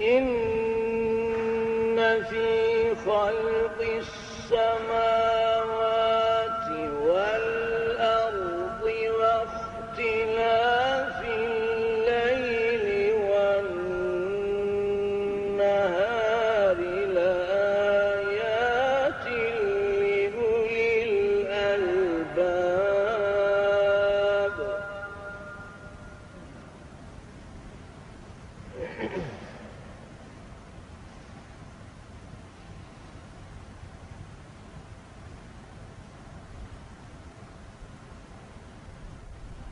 إن في خلق السماوات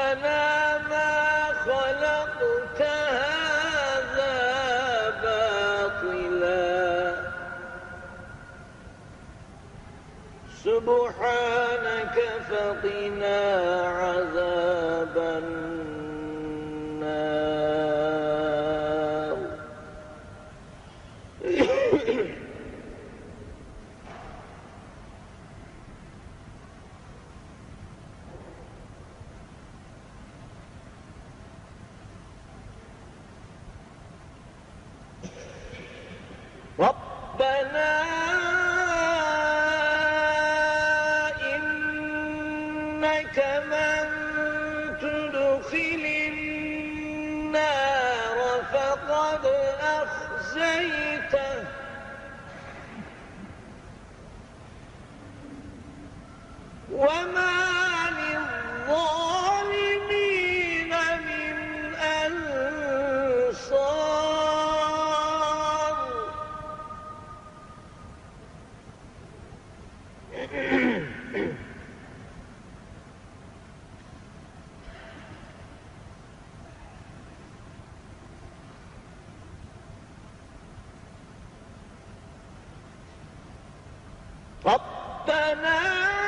ربنا ما خلقت هذا باطلا. سبحانك فقنا إنك من تدخل النار فقد أخزيته. وما للظالمين من أنصار. ربنا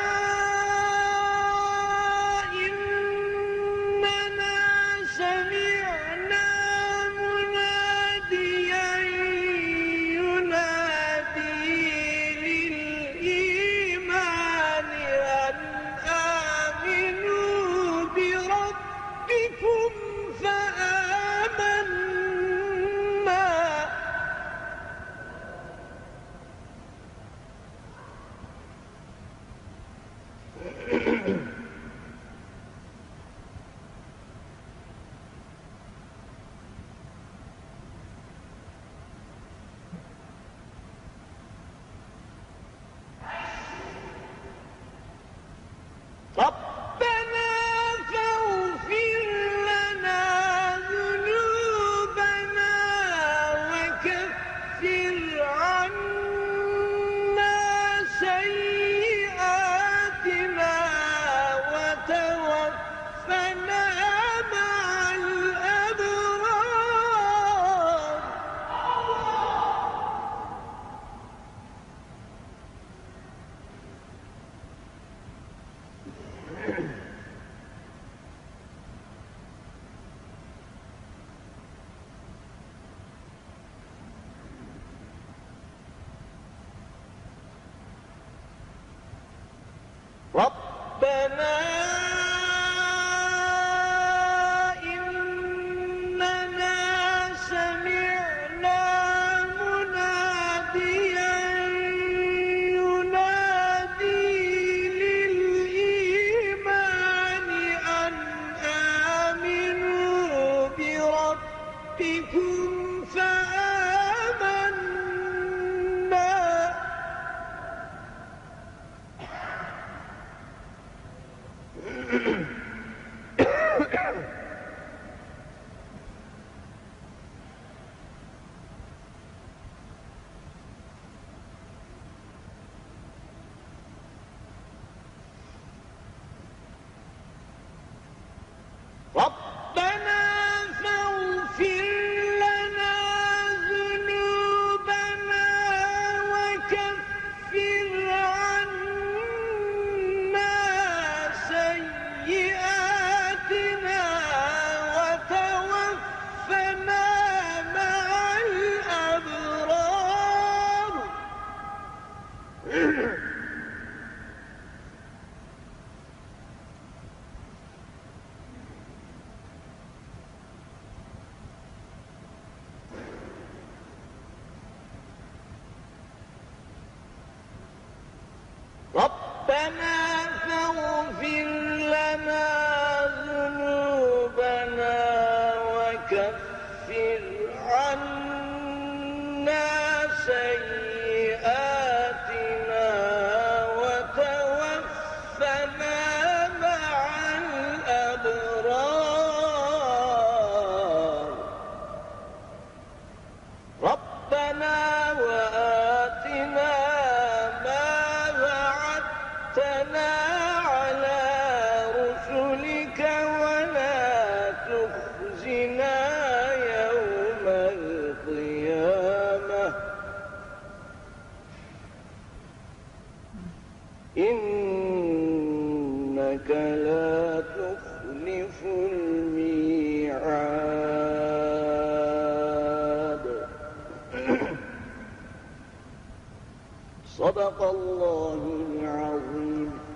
ربنا Mm-hmm. ربنا فاغفر إنك لا تخلف الميعاد. صدق الله العظيم.